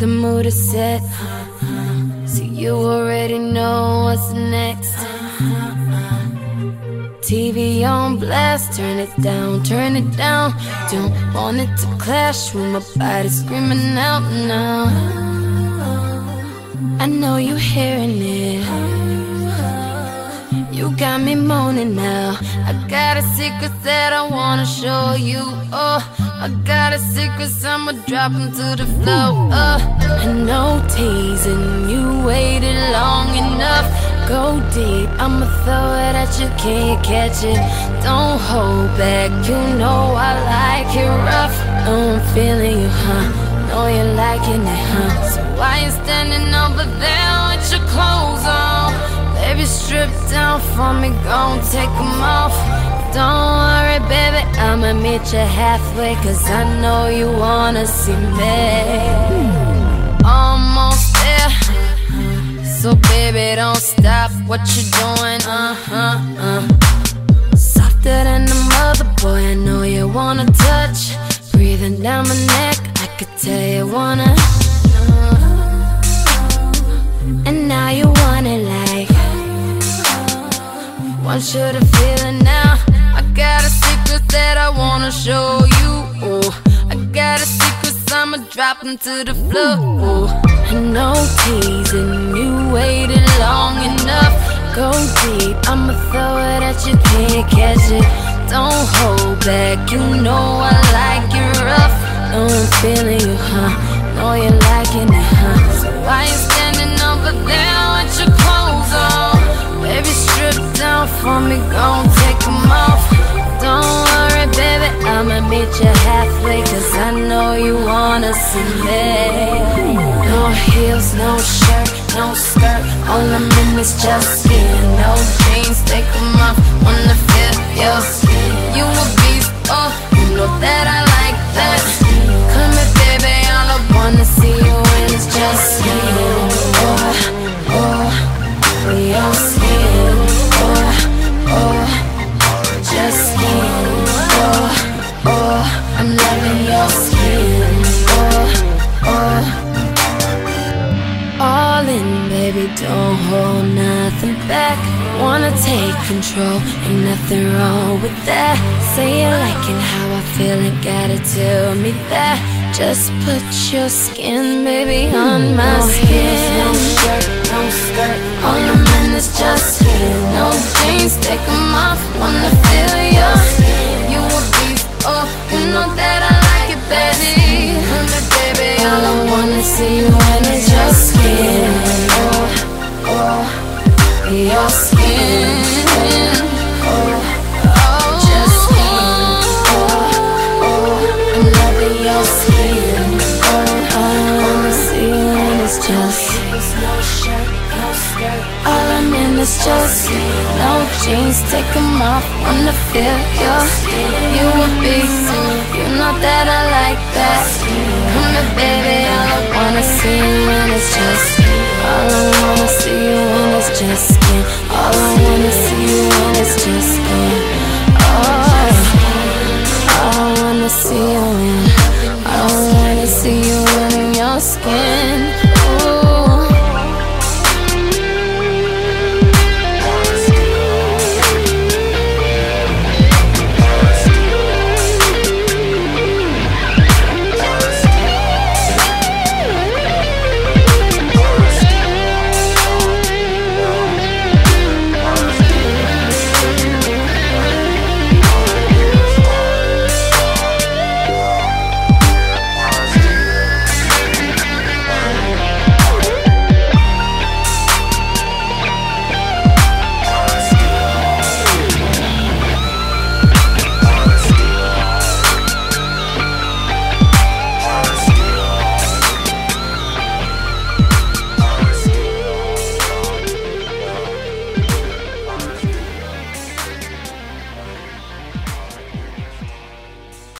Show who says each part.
Speaker 1: The mood is set. So you already know what's next. TV on blast, turn it down, turn it down. Don't want it to clash with my body screaming out now. I know you're hearing it. You got me moaning now. I got a secret that I wanna show you. Oh, I got a secret, I'ma drop 'em to the floor. Oh, and no teasing, you waited long enough. Go deep, I'ma throw it at you, can't catch it. Don't hold back, you know I like it rough. Oh, I'm feeling you, huh? Know you're liking it, huh? So why you standing over there with your clothes on? Down for me, gon' take 'em off. Don't worry, baby, I'ma meet you halfway, cause I know you wanna see me. Almost there. So, baby, don't stop what you're doing, uh huh, uh. Want you to feel it now. I got a secret that I wanna show you. Oh, I got a secret, I'ma drop 'em to the floor. And no teasing, you waited long enough. Go deep, I'ma throw it at you, can't catch it. Don't hold back, you know I like it rough. Know I'm feeling you, huh? Know you're liking it, for me, gon' take 'em off. Don't worry, baby, I'ma meet you halfway, cause I know you wanna see me. No heels, no shirt, no skirt, all I'm in is just skin. No jeans, take 'em off, wanna feel your skin. You a beast, oh, you know that I like that. In, baby, don't hold nothing back. Wanna take control, ain't nothing wrong with that. Say you liking how I feel and gotta tell me that. Just put your skin, baby, on hmm, my skin. No shirt, no skirt, all I'm in is just skin. No jeans, take 'em off, wanna feel your skin. You a beast, oh, you know that I like it, baby. Baby, all I wanna see you in is your skin. Skin. Oh, all I'm in is just no jeans. Off, wanna feel your skin. You you know that I like that. Come here, baby, all I wanna see is just.